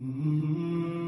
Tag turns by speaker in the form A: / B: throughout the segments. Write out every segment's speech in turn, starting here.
A: 嗯。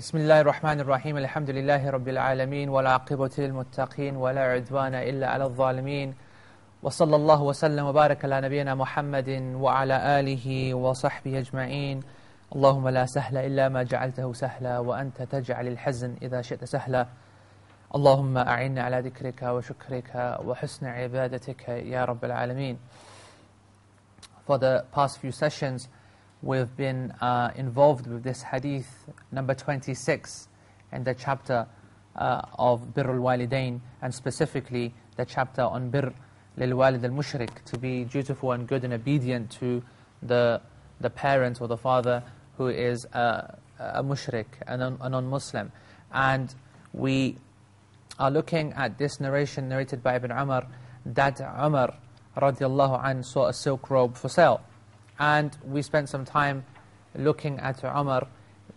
B: بسم الله الرحمن الرحيم الحمد لله رب العالمين والعاقبة للمتقين ولا عدوان إلا على الظالمين وصلى الله وسلم وبارك على نبينا محمد وعلى آله وصحبه أجمعين اللهم لا سهل إلا ما جعلته سهلا وأنت تجعل الحزن إذا شئت سهلا اللهم أعنا على ذكرك وشكرك وحسن عبادتك يا رب العالمين For the past few sessions, we've been uh, involved with this hadith number 26 in the chapter uh, of Bir al-Walidain and specifically the chapter on Bir lil-Walid al-Mushrik, to be dutiful and good and obedient to the, the parent or the father who is a, a mushrik, a non-Muslim. And we are looking at this narration narrated by Ibn Umar that Umar radiallahu anh saw a silk robe for sale. And we spent some time looking at Umar.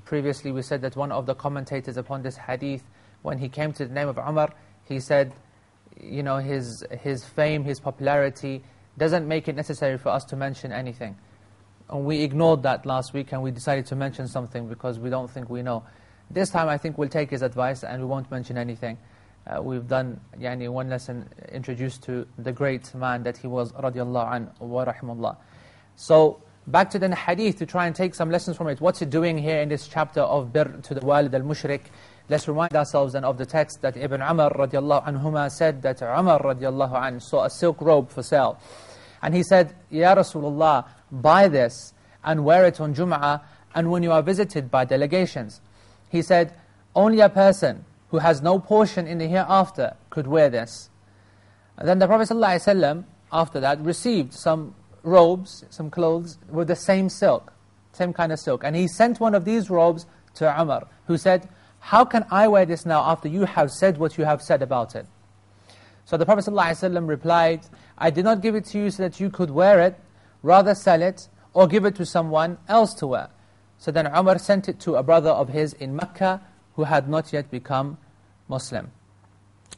B: Previously we said that one of the commentators upon this hadith, when he came to the name of Umar, he said, you know, his, his fame, his popularity doesn't make it necessary for us to mention anything. And we ignored that last week and we decided to mention something because we don't think we know. This time I think we'll take his advice and we won't mention anything. Uh, we've done yani, one lesson introduced to the great man that he was radiallahu an wa rahimullah. So back to the hadith to try and take some lessons from it. What's it doing here in this chapter of Bir to the Walid al-Mushrik? Let's remind ourselves then of the text that Ibn Umar radiallahu anhuma said that Umar radiallahu anh saw a silk robe for sale. And he said, Ya Rasulullah, buy this and wear it on Jum'ah and when you are visited by delegations. He said, only a person who has no portion in the hereafter could wear this. And then the Prophet ﷺ, after that, received some robes, some clothes with the same silk, same kind of silk. And he sent one of these robes to Umar, who said, how can I wear this now after you have said what you have said about it? So the Prophet ﷺ replied, I did not give it to you so that you could wear it, rather sell it, or give it to someone else to wear. So then Umar sent it to a brother of his in Mecca, who had not yet become Muslim.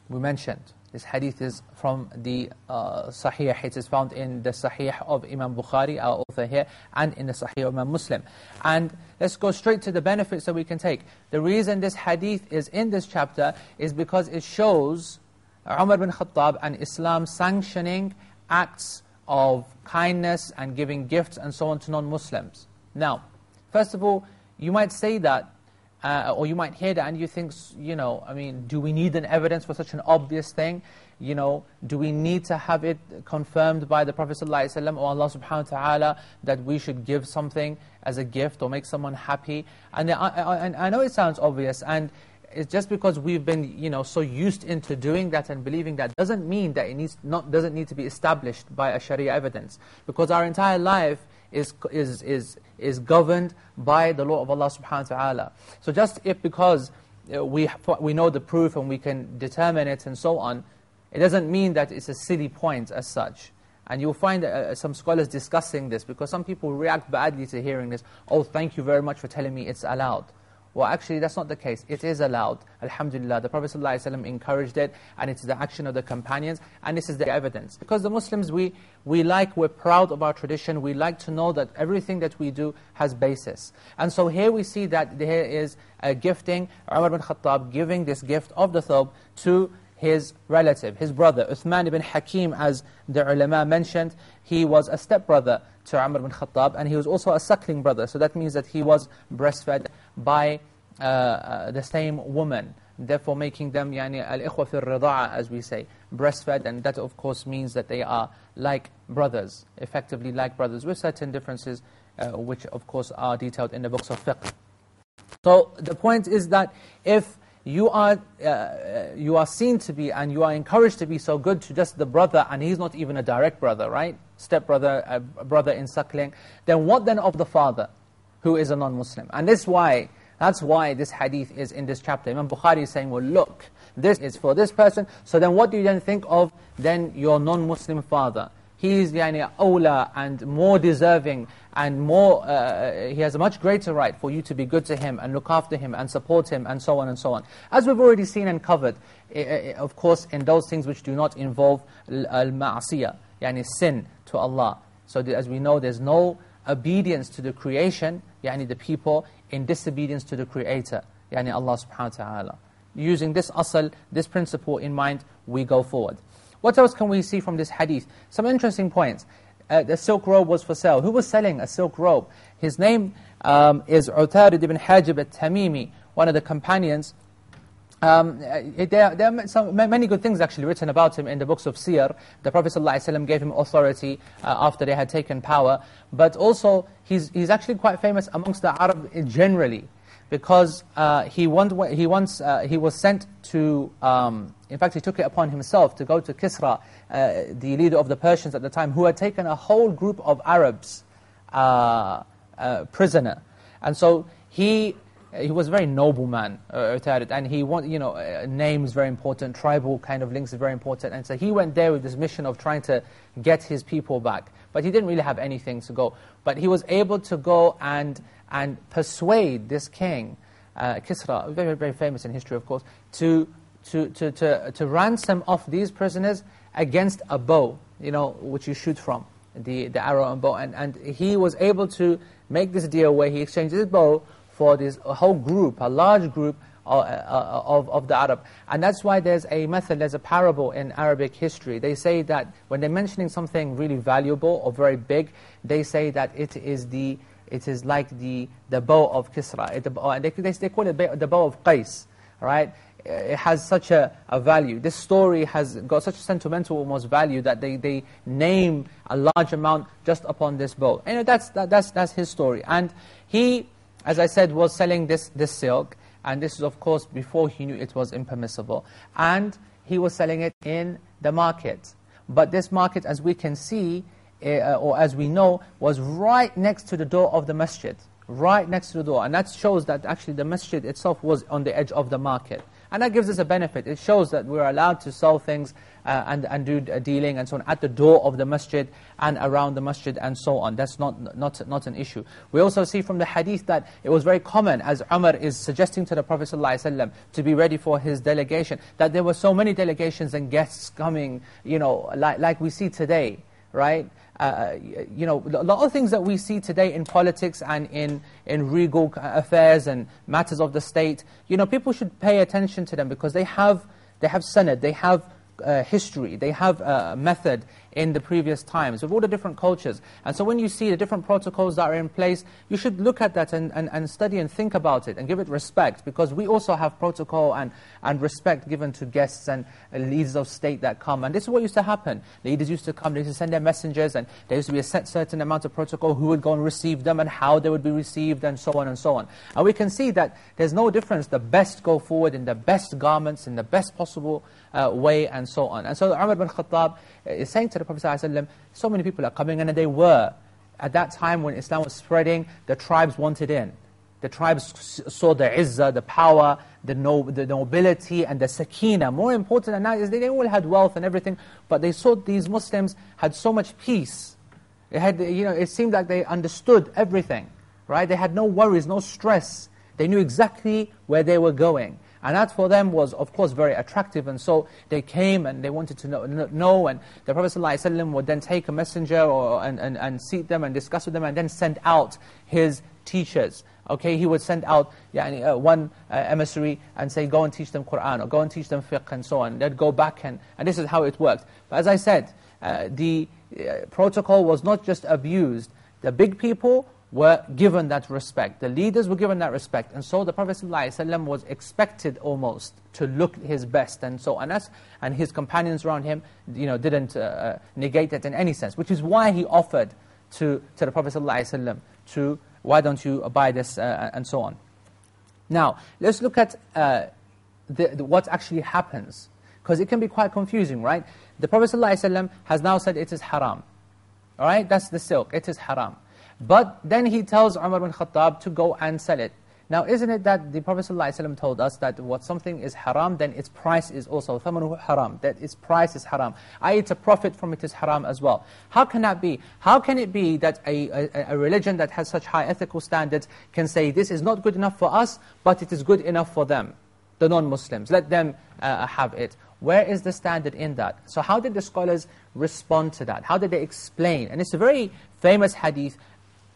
B: We mentioned, this hadith is from the uh, Sahih, it is found in the Sahih of Imam Bukhari, our author here, and in the Sahih of Imam Muslim. And let's go straight to the benefits that we can take. The reason this hadith is in this chapter is because it shows Umar bin Khattab and Islam sanctioning acts of kindness and giving gifts and so on to non-Muslims. Now, first of all, you might say that, uh, or you might hear that and you think, you know, I mean, do we need an evidence for such an obvious thing? You know, do we need to have it confirmed by the Prophet ﷺ or Allah subhanahu wa ta'ala that we should give something as a gift or make someone happy? And I, I, and I know it sounds obvious, and it's just because we've been, you know, so used into doing that and believing that doesn't mean that it needs not doesn't need to be established by a Sharia evidence. Because our entire life is is is is governed by the law of Allah Subhanahu wa Taala. So just if because uh, we we know the proof and we can determine it and so on, it doesn't mean that it's a silly point as such. And you'll find uh, some scholars discussing this because some people react badly to hearing this. Oh, thank you very much for telling me it's allowed. Well, actually, that's not the case. It is allowed. Alhamdulillah, the Prophet ﷺ encouraged it, and it's the action of the companions, and this is the evidence. Because the Muslims, we, we like, we're proud of our tradition, we like to know that everything that we do has basis. And so here we see that there is a gifting, Umar bin Khattab giving this gift of the thobe to his relative, his brother, Uthman ibn Hakim, as the ulama mentioned, he was a stepbrother to Umar ibn Khattab, and he was also a suckling brother. So that means that he was breastfed by uh, uh, the same woman, therefore making them yani, al-ikhwa fi rida'a, as we say, breastfed, and that of course means that they are like brothers, effectively like brothers, with certain differences, uh, which of course are detailed in the books of fiqh. So the point is that if you are, uh, you are seen to be and you are encouraged to be so good to just the brother and he's not even a direct brother, right? Step brother, brother in suckling. Then what then of the father who is a non-Muslim? And this why, that's why this hadith is in this chapter. Imam Bukhari is saying, well look, this is for this person. So then what do you then think of then your non-Muslim father? He is yani, awla and more deserving and more, uh, he has a much greater right for you to be good to him and look after him and support him and so on and so on. As we've already seen and covered, of course, in those things which do not involve al-ma'asiyah, yani sin to Allah. So as we know, there's no obedience to the creation, yani the people, in disobedience to the Creator, yani Allah subhanahu wa ta'ala. Using this asal, this principle in mind, we go forward. What else can we see from this hadith? Some interesting points uh, the silk robe was for sale. Who was selling a silk robe? His name um, is Utarid ibn Hajib al-Tamimi, one of the companions. Um, uh, there, there, are some, many good things actually written about him in the books of Siyar. The Prophet ﷺ gave him authority uh, after they had taken power. But also, he's, he's actually quite famous amongst the Arab generally because uh, he, once, he, uh, he was sent to, um, in fact he took it upon himself to go to Kisra, uh, the leader of the Persians at the time, who had taken a whole group of Arabs uh, uh, prisoner. And so he, he was a very noble man, uh, and he want, you know, name is very important, tribal kind of links is very important, and so he went there with this mission of trying to get his people back. But he didn't really have anything to go. But he was able to go and and persuade this king, uh, Kisra, very, very famous in history, of course, to, to, to, to, to ransom off these prisoners against a bow, you know, which you shoot from, the, the arrow and bow. And, and he was able to make this deal where he exchanged his bow for this whole group, a large group of, uh, uh, of, of the Arab. And that's why there's a method, there's a parable in Arabic history. They say that when they're mentioning something really valuable or very big, they say that it is the it is like the, the bow of Kisra. It, the, they, they, call it the bow of Qais, right? Uh, it has such a, a value. This story has got such a sentimental almost value that they, they name a large amount just upon this bow. Know, that's, that, that's, that's his story. And he, as I said, was selling this, this silk, and this is of course before he knew it was impermissible. And he was selling it in the market. But this market, as we can see, uh, or as we know, was right next to the door of the masjid. Right next to the door. And that shows that actually the masjid itself was on the edge of the market. And that gives us a benefit. It shows that we're allowed to sell things uh, and, and do dealing and so on at the door of the masjid and around the masjid and so on. That's not, not, not an issue. We also see from the hadith that it was very common, as Umar is suggesting to the Prophet ﷺ to be ready for his delegation, that there were so many delegations and guests coming, you know, like, like we see today, right? Uh, you know, a lot of things that we see today in politics and in, in regal affairs and matters of the state, you know, people should pay attention to them because they have, they have senate, they have uh, history, they have a method in the previous times, of all the different cultures. And so when you see the different protocols that are in place, you should look at that and, and, and study and think about it and give it respect, because we also have protocol and, and respect given to guests and leaders of state that come. And this is what used to happen. Leaders used to come, they used to send their messengers, and there used to be a set certain amount of protocol, who would go and receive them, and how they would be received, and so on and so on. And we can see that there's no difference. The best go forward in the best garments, in the best possible uh, way, and so on. And so Umar bin Khattab is saying to the Prophet ﷺ, so many people are coming, and they were. At that time when Islam was spreading, the tribes wanted in. the tribes saw the izzah, the power, the, no, the nobility, and the sakina. More important than that is they all had wealth and everything, but they saw these Muslims had so much peace. It, had, you know, it seemed like they understood everything, right? They had no worries, no stress. They knew exactly where they were going. And that for them was, of course, very attractive. And so they came and they wanted to know. know and the Prophet ﷺ would then take a messenger or, and, and, and seat them and discuss with them and then send out his teachers. Okay, he would send out yani, uh, one uh, emissary and say, go and teach them Qur'an, or go and teach them fiqh, and so on. They'd go back, and, and this is how it worked. But as I said, uh, the uh, protocol was not just abused. The big people were given that respect. The leaders were given that respect. And so the Prophet ﷺ was expected almost to look his best. And so Anas and his companions around him you know, didn't uh, uh negate that in any sense, which is why he offered to, to the Prophet ﷺ to, why don't you buy this, uh, and so on. Now, let's look at uh, the, the, what actually happens. Because it can be quite confusing, right? The Prophet ﷺ has now said it is haram. All right, that's the silk, it is haram. But then he tells Umar bin Khattab to go and sell it. Now, isn't it that the Prophet ﷺ told us that what something is haram, then its price is also ثَمَنُهُ haram, that its price is haram. I eat a profit from it is haram as well. How can that be? How can it be that a, a, a religion that has such high ethical standards can say, this is not good enough for us, but it is good enough for them, the non-Muslims. Let them uh, have it. Where is the standard in that? So how did the scholars respond to that? How did they explain? And it's a very famous hadith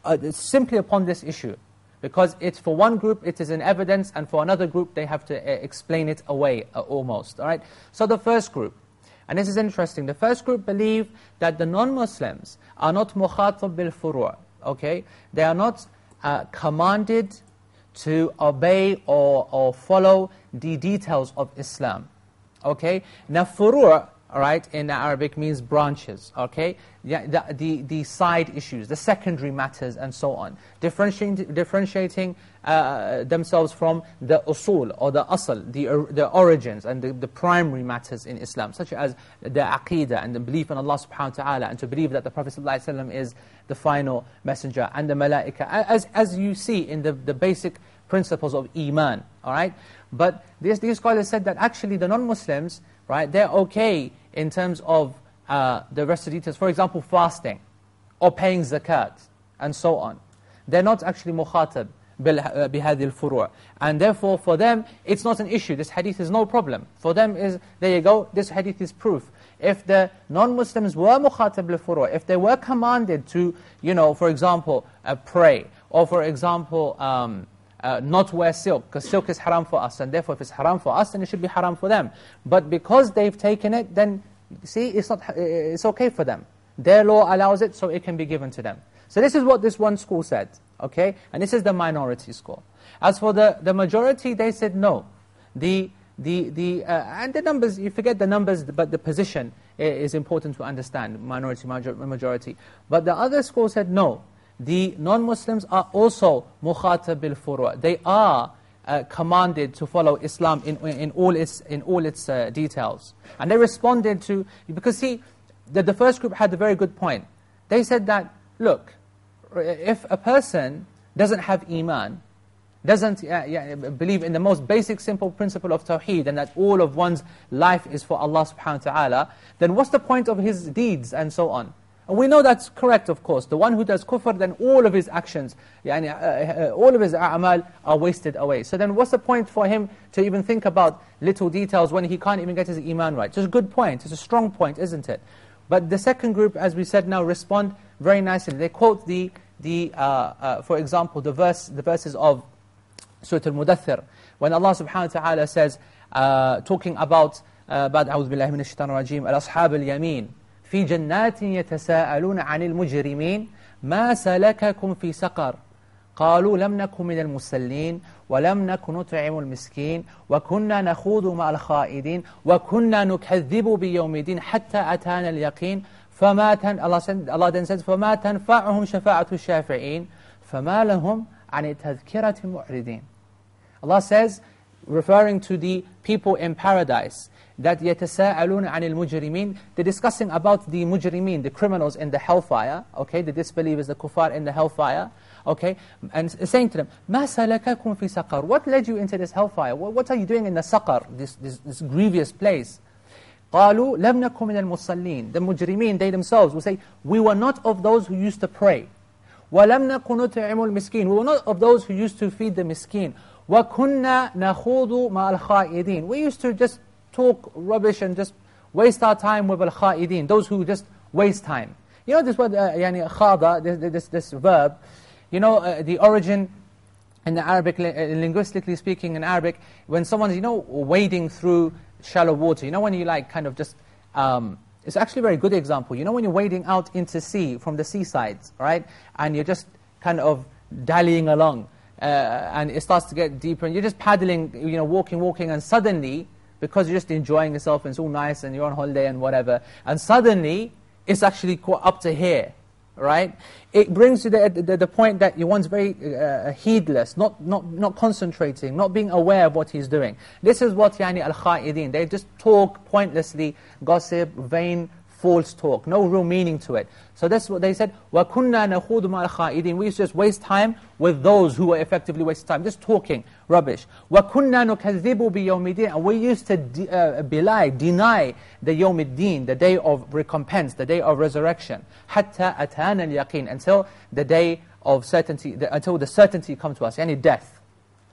B: uh, simply upon this issue. Because it's for one group, it is an evidence, and for another group, they have to uh, explain it away, uh, almost. All right? So the first group, and this is interesting, the first group believe that the non-Muslims are not mukhatab bil okay? They are not uh, commanded to obey or, or follow the details of Islam. Okay? Now furu' all right, in Arabic means branches, okay? Yeah, the, the, the side issues, the secondary matters, and so on. Differentiating, differentiating uh, themselves from the usul, or the asl, the, the origins, and the, the primary matters in Islam, such as the aqidah, and the belief in Allah subhanahu wa ta'ala, and to believe that the Prophet ﷺ is the final messenger, and the malaika, as, as you see in the, the basic principles of iman, all right? But these, these scholars said that actually the non-Muslims, right, they're okay in terms of uh, the rest of the details. For example, fasting, or paying zakat, and so on. They're not actually mukhatab بهذه الفروع. And therefore, for them, it's not an issue. This hadith is no problem. For them, is there you go, this hadith is proof. If the non-Muslims were mukhatab بالفروع, if they were commanded to, you know, for example, uh, pray, or for example, um, uh, not wear silk, because silk is haram for us, and therefore if it's haram for us, then it should be haram for them. But because they've taken it, then, see, it's, not, it's okay for them. Their law allows it, so it can be given to them. So this is what this one school said, okay? And this is the minority school. As for the, the majority, they said no. The, the, the, uh, and the numbers, you forget the numbers, but the position is important to understand, minority, majority. But the other school said no the non-Muslims are also bil furu' They are uh, commanded to follow Islam in, in all its, in all its uh, details. And they responded to, because see, the, the first group had a very good point. They said that, look, if a person doesn't have iman, doesn't uh, yeah, believe in the most basic simple principle of tawheed and that all of one's life is for Allah subhanahu wa ta'ala, then what's the point of his deeds and so on? And we know that's correct, of course. The one who does kufr, then all of his actions, yani, uh, uh, all of his a'mal are wasted away. So then what's the point for him to even think about little details when he can't even get his iman right? It's a good point. It's a strong point, isn't it? But the second group, as we said now, respond very nicely. They quote the, the uh, uh, for example, the, verse, the verses of Surah Al-Mudathir, when Allah subhanahu wa ta'ala says, uh, talking about, بعد أعوذ بالله من الشيطان الرجيم الأصحاب اليمين في جنات يتساءلون عن المجرمين ما سلككم في سقر؟ قالوا لم نكن من المسلين ولم نكن نطعم المسكين وكنا نخوض مع الخائدين وكنا نكذب بيوم الدين حتى أتانا اليقين فما تن الله says فما تنفعهم شفاعة الشافعين؟ فما لهم عن التذكرة معرضين Allah says referring to the people in paradise that يَتَسَاءَلُونَ عَنِ الْمُجْرِمِينَ They're discussing about the mujrimeen, the criminals in the hellfire, okay, the disbelievers, the kuffar in the hellfire. Okay? And saying to them, مَا سَلَكَكُمْ فِي سَقَرْ What led you into this hellfire? What, what are you doing in the saqar, this, this, this grievous place? قالوا لم نكن من المصلين The mujrimeen, they themselves will say, we were not of those who used to pray. وَلَمْ نَكُنْ نُطْعِمُ الْمِسْكِينَ We were not of those who used to feed the miskin. وَكُنَّا نَخُوضُ مَعَ الْخَائِدِينَ We used to just talk rubbish and just waste our time with al-kha'idin, those who just waste time. You know this word, uh, yani khada, this, this, this verb, you know uh, the origin in the Arabic, uh, linguistically speaking in Arabic, when someone's, you know, wading through shallow water, you know when you like kind of just, um, it's actually a very good example. You know when you're wading out into sea from the seasides, right? And you're just kind of dallying along, uh, and it starts to get deeper, and you're just paddling, you know, walking, walking, and suddenly, because you're just enjoying yourself and it's all nice and you're on holiday and whatever, and suddenly it's actually up to here, right? It brings you the, the, the point that one's very uh, heedless, not, not, not concentrating, not being aware of what he's doing. This is what yani al-kha'idin, they just talk pointlessly, gossip, vain, false talk, no real meaning to it. So that's what they said, وَكُنَّا نَخُوضُ مَعَ الْخَائِدِينَ We used to just waste time with those who were effectively wasting time, just talking rubbish. وَكُنَّا نُكَذِّبُ بِيَوْمِ الدِّينِ And we used to de uh, belie, deny the يوم الدين, the day of recompense, the day of resurrection. حَتَّى أَتَانَ الْيَقِينَ Until the day of certainty, the, until the certainty comes to us, yani death.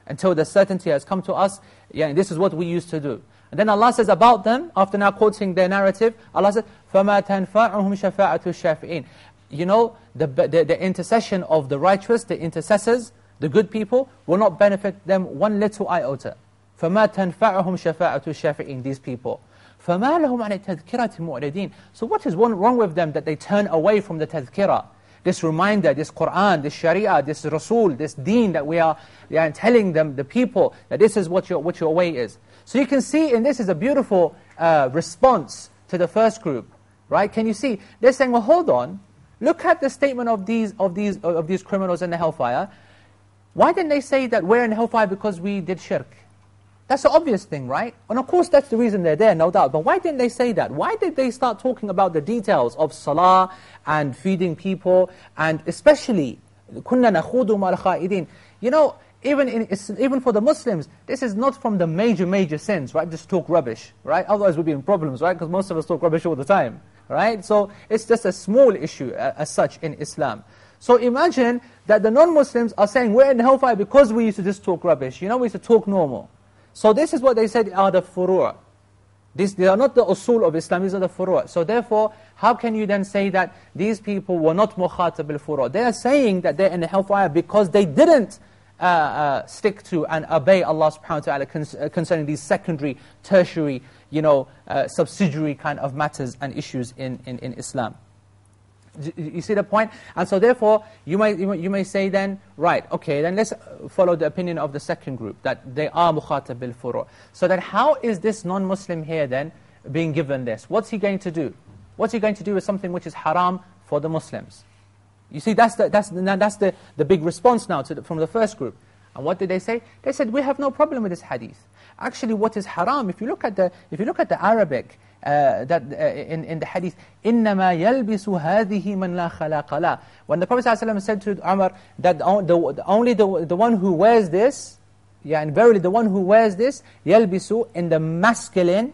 B: Until the certainty has come to us, yani this is what we used to do. And then Allah says about them, after now quoting their narrative, Allah says, فَمَا تَنْفَعُهُمْ شَفَاعَةُ الشَّافِئِينَ You know, the, the, the intercession of the righteous, the intercessors, the good people, will not benefit them one little iota. فَمَا تَنْفَعُهُمْ شَفَاعَةُ الشَّافِئِينَ These people. فَمَا لَهُمْ عَنِ التَّذْكِرَةِ مُعْرِدِينَ So what is wrong with them that they turn away from the tadhkirah? This reminder, this Qur'an, this Sharia, this Rasul, this deen that we are, we are telling them, the people, that this is what your, what your way is. So you can see in this is a beautiful uh, response to the first group, right? Can you see? They're saying, well, hold on. Look at the statement of these, of these, of these criminals in the hellfire. Why didn't they say that we're in hellfire because we did shirk? That's the obvious thing, right? And of course that's the reason they're there, no doubt. But why didn't they say that? Why did they start talking about the details of salah and feeding people and especially كُنَّا نَخُودُ مَا الْخَائِدِينَ You know, even, in, even for the Muslims, this is not from the major, major sins, right? Just talk rubbish, right? Otherwise we'd be in problems, right? Because most of us talk rubbish all the time, right? So it's just a small issue uh, as such in Islam. So imagine that the non-Muslims are saying, we're in hellfire because we used to just talk rubbish. You know, we used to talk normal. So this is what they said are the furu'. This, they are not the usul of Islam, these are the furu'. So therefore, how can you then say that these people were not mukhatab al-furu'? They are saying that they're in the hellfire because they didn't uh, uh, stick to and obey Allah subhanahu wa ta'ala uh, concerning these secondary, tertiary, you know, uh, subsidiary kind of matters and issues in, in, in Islam. You see the point? And so therefore, you may, you may say then, right, okay, then let's follow the opinion of the second group, that they are mukhatab bil furu. So then how is this non-Muslim here then being given this? What's he going to do? What's he going to do with something which is haram for the Muslims? You see, that's the, that's, that's the, the big response now the, from the first group. And what did they say? They said, we have no problem with this hadith. Actually, what is haram, if you look at the, if you look at the Arabic, uh, that uh, in, in the hadith, إِنَّمَا يَلْبِسُ هَذِهِ مَنْ لَا خَلَاقَ لَا When the Prophet ﷺ said to Umar that the, the, only the, the one who wears this, yeah, and verily the one who wears this, يَلْبِسُ in the masculine,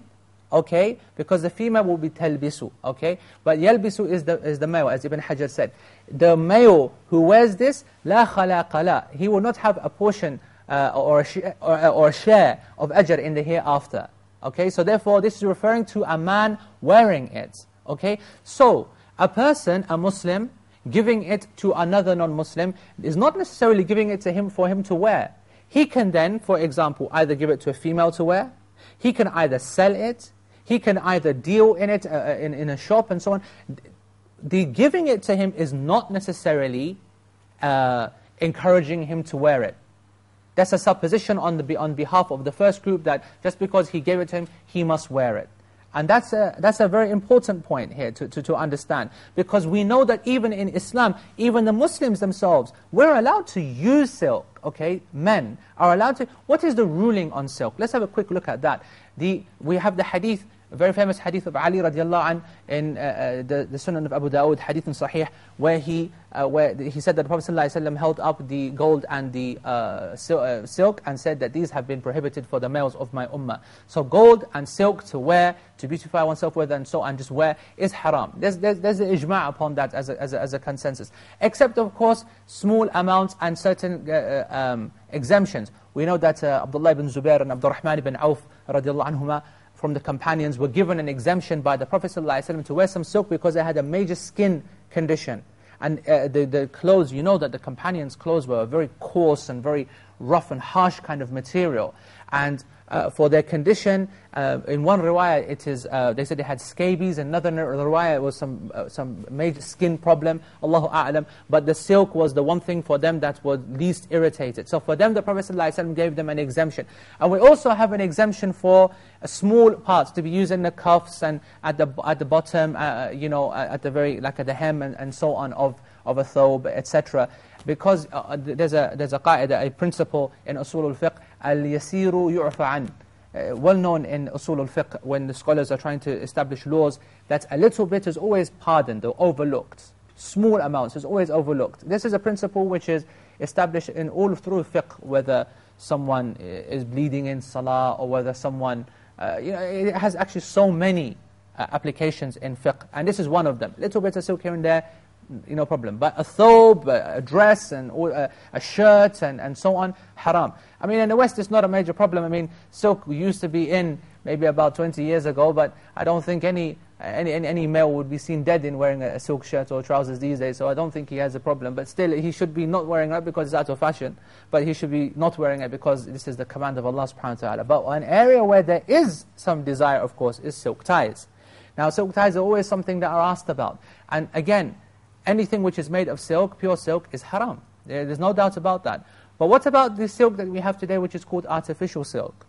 B: okay? Because the female will be talbisu, okay? But yalbisu is the, is the male, as Ibn Hajar said. The male who wears this, la khalaqa la, he will not have a portion uh, or, a or, or a share of ajr in the hereafter. Okay, so therefore this is referring to a man wearing it. Okay, so a person, a Muslim, giving it to another non-Muslim is not necessarily giving it to him for him to wear. He can then, for example, either give it to a female to wear, he can either sell it, he can either deal in it uh, uh, in, in a shop and so on. The giving it to him is not necessarily uh, encouraging him to wear it. That's a supposition on, the, on behalf of the first group that just because he gave it to him, he must wear it. And that's a, that's a very important point here to, to, to understand. Because we know that even in Islam, even the Muslims themselves, we're allowed to use silk, okay? Men are allowed to... What is the ruling on silk? Let's have a quick look at that. The, we have the hadith a very famous hadith of Ali radiallahu anh in uh, uh, the, the Sunan of Abu Dawud, hadith in Sahih, where he, uh, where he said that the Prophet ﷺ held up the gold and the uh, sil uh, silk and said that these have been prohibited for the males of my ummah. So gold and silk to wear, to beautify oneself with and so and just wear, is haram. There's, there's, there's an ijma' upon that as a, as, a, as a consensus. Except of course, small amounts and certain uh, um, exemptions. We know that Abdullah ibn Zubair and Abdurrahman ibn Auf radiallahu anhumah, from the companions were given an exemption by the Prophet ﷺ to wear some silk because they had a major skin condition. And uh, the, the clothes, you know that the companions' clothes were very coarse and very rough and harsh kind of material. And uh, for their condition. Uh, in one riwayah, it is, uh, they said they had scabies. Another riwayah, was some, uh, some major skin problem, Allahu A'lam. But the silk was the one thing for them that was least irritated. So for them, the Prophet ﷺ gave them an exemption. And we also have an exemption for small parts to be used in the cuffs and at the, at the bottom, uh, you know, at the very, like at the hem and, and so on of, of a thobe, etc. Because uh, there's a, there's a qaida, a principle in usul al-fiqh, al-yasiru yu'fa. Uh, well known in usul al-fiqh when the scholars are trying to establish laws that a little bit is always pardoned or overlooked. Small amounts is always overlooked. This is a principle which is established in all through fiqh, whether someone is bleeding in salah or whether someone, uh, you know, it has actually so many uh, applications in fiqh, and this is one of them. Little bit of silk here and there, you know, problem. But a thobe, a dress, and a, a shirt, and, and so on, haram. I mean, in the West, it's not a major problem. I mean, silk used to be in maybe about 20 years ago, but I don't think any, any, any, male would be seen dead in wearing a, silk shirt or trousers these days, so I don't think he has a problem. But still, he should be not wearing it because it's out of fashion, but he should be not wearing it because this is the command of Allah subhanahu wa ta'ala. But an area where there is some desire, of course, is silk ties. Now, silk ties are always something that are asked about. And again, anything which is made of silk, pure silk, is haram. There's no doubt about that. But what about the silk that we have today, which is called artificial silk?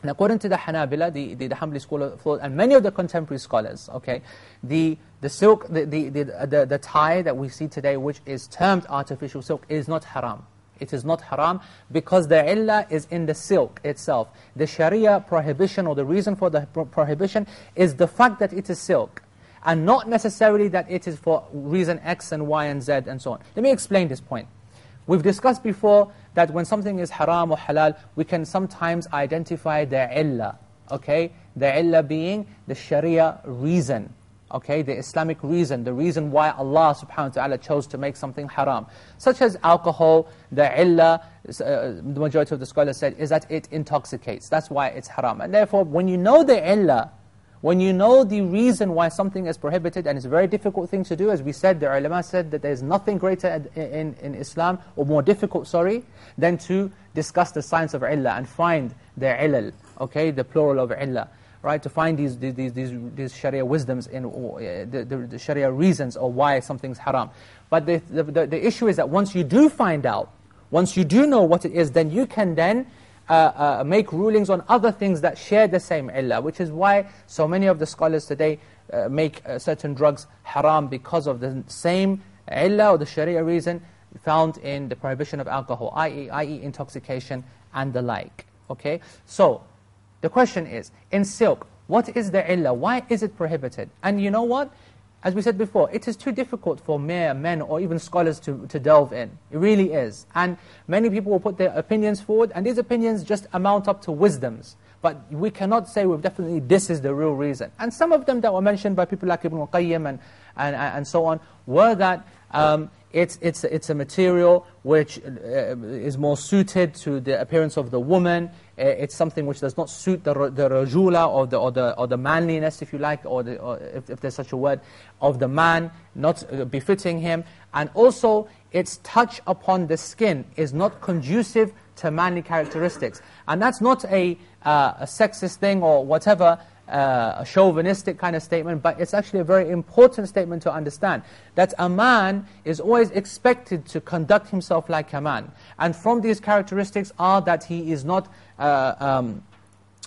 B: And according to the Hanabila, the, the, the Hanbali school of thought, and many of the contemporary scholars, okay, the, the silk, the, the, the, the, tie that we see today, which is termed artificial silk, is not haram. It is not haram because the illah is in the silk itself. The Sharia prohibition or the reason for the prohibition is the fact that it is silk and not necessarily that it is for reason X and Y and Z and so on. Let me explain this point. We've discussed before that when something is haram or halal, we can sometimes identify the illah, okay? The illah being the sharia reason, okay? The Islamic reason, the reason why Allah subhanahu wa ta'ala chose to make something haram. Such as alcohol, the illah, uh, the majority of the scholars said, is that it intoxicates. That's why it's haram. And therefore, when you know the illah, when you know the reason why something is prohibited, and it's a very difficult thing to do, as we said, the ulama said that there's nothing greater in, in, Islam, or more difficult, sorry, than to discuss the science of illah and find the ilal, okay, the plural of illah, right, to find these, these, these, these sharia wisdoms, in, or, uh, the, the, the sharia reasons of why something's haram. But the, the, the issue is that once you do find out, once you do know what it is, then you can then uh, uh, make rulings on other things that share the same illah, which is why so many of the scholars today uh, make uh, certain drugs haram because of the same illah or the sharia reason found in the prohibition of alcohol, i.e. i.e. intoxication and the like. Okay? So, the question is, in silk, what is the illah? Why is it prohibited? And you know what? As we said before, it is too difficult for mere men or even scholars to, to delve in. It really is. And many people will put their opinions forward, and these opinions just amount up to wisdoms. But we cannot say with definitely this is the real reason. And some of them that were mentioned by people like Ibn al-Qayyim and, and, and so on, were that um, it's, it's, it's a material which uh, is more suited to the appearance of the woman. Uh, it's something which does not suit the, the rajula or the, or, the, or the manliness, if you like, or, the, or if, if, there's such a word, of the man, not uh, befitting him. And also, its touch upon the skin is not conducive to manly characteristics. And that's not a, uh, a sexist thing or whatever, uh, a chauvinistic kind of statement, but it's actually a very important statement to understand. That a man is always expected to conduct himself like a man. And from these characteristics are that he is not uh, um,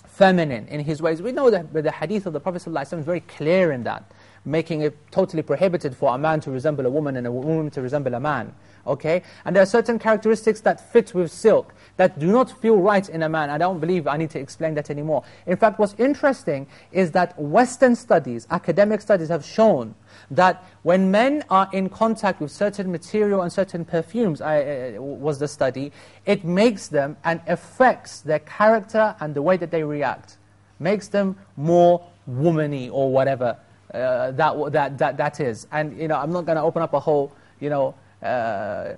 B: feminine in his ways. We know that the hadith of the Prophet ﷺ is very clear in that. Making it totally prohibited for a man to resemble a woman and a woman to resemble a man. Okay? And there are certain characteristics that fit with silk that do not feel right in a man. I don't believe I need to explain that anymore. In fact, what's interesting is that Western studies, academic studies have shown that when men are in contact with certain material and certain perfumes, I, uh, was the study, it makes them and affects their character and the way that they react. Makes them more womany or whatever uh, that, that, that, that is. And you know, I'm not going to open up a whole you know, uh,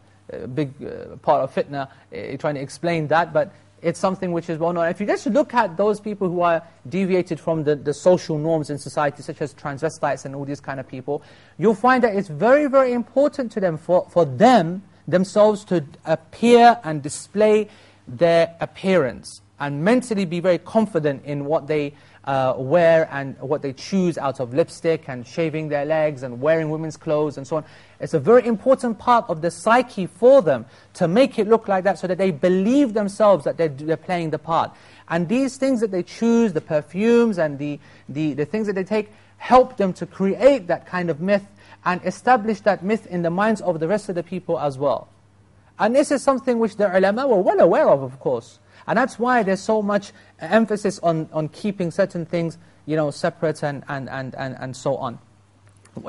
B: big uh, part of fitna, uh, trying to explain that, but it's something which is well known. If you just look at those people who are deviated from the, the social norms in society, such as transvestites and all these kind of people, you'll find that it's very, very important to them, for, for them, themselves to appear and display their appearance and mentally be very confident in what they uh, wear and what they choose out of lipstick and shaving their legs and wearing women's clothes and so on. It's a very important part of the psyche for them to make it look like that so that they believe themselves that they're, they're playing the part. And these things that they choose, the perfumes and the, the, the things that they take, help them to create that kind of myth and establish that myth in the minds of the rest of the people as well. And this is something which the ulama were well aware of, of course. And that's why there's so much emphasis on, on keeping certain things you know, separate and, and, and, and, and so on.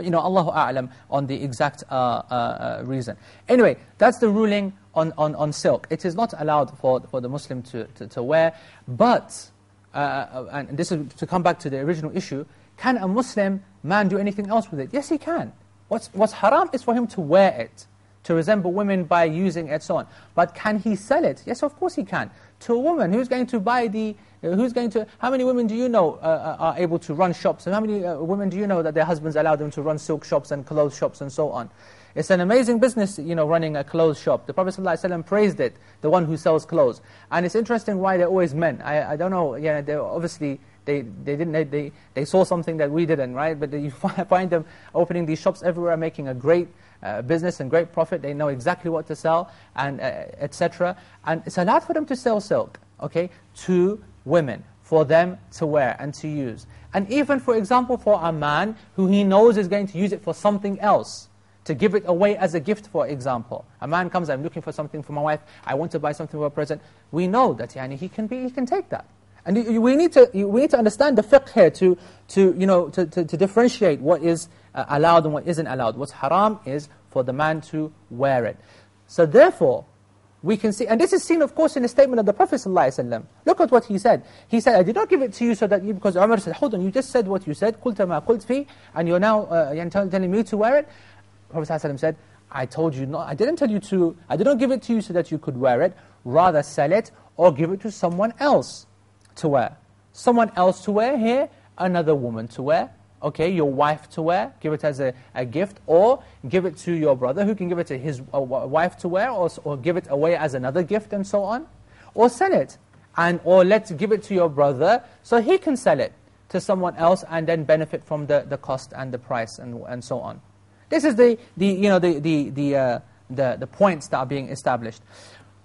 B: You know, Allahu A'lam on the exact uh, uh, uh, reason. Anyway, that's the ruling on, on, on silk. It is not allowed for, for the Muslim to, to, to wear, but, uh, uh, and this is to come back to the original issue, can a Muslim man do anything else with it? Yes, he can. What's, what's haram is for him to wear it, to resemble women by using it, so on. But can he sell it? Yes, of course he can to a woman who's going to buy the, uh, who's going to, how many women do you know uh, uh, are able to run shops? And how many uh, women do you know that their husbands allow them to run silk shops and clothes shops and so on? It's an amazing business, you know, running a clothes shop. The Prophet ﷺ praised it, the one who sells clothes. And it's interesting why they're always men. I, I don't know, yeah, they obviously, they, they, didn't, they, they, they saw something that we didn't, right? But you find them opening these shops everywhere, making a great uh, business and great profit. They know exactly what to sell, and uh, etc. And it's allowed for them to sell silk, okay, to women, for them to wear and to use. And even, for example, for a man who he knows is going to use it for something else, to give it away as a gift, for example. A man comes, I'm looking for something for my wife, I want to buy something for a present. We know that yani, he, can be, he can take that. And we need to, we need to understand the fiqh here to, to, you know, to, to, to differentiate what is uh, allowed and what isn't allowed. What's haram is for the man to wear it. So therefore, we can see, and this is seen of course in the statement of the Prophet ﷺ. Look at what he said. He said, I did not give it to you so that you, because Umar said, hold on, you just said what you said, قُلْتَ مَا قُلْتْ فِي And you're now uh, telling me to wear it. Prophet ﷺ said, I told you not, I didn't tell you to, I did not give it to you so that you could wear it, rather sell it or give it to someone else to wear. Someone else to wear here, another woman to wear, okay, your wife to wear, give it as a, a gift, or give it to your brother who can give it to his uh, wife to wear, or, or give it away as another gift and so on. Or sell it, and or let's give it to your brother so he can sell it to someone else and then benefit from the, the cost and the price and, and so on. This is the, the, you know, the, the, the, uh, the, the points that are being established.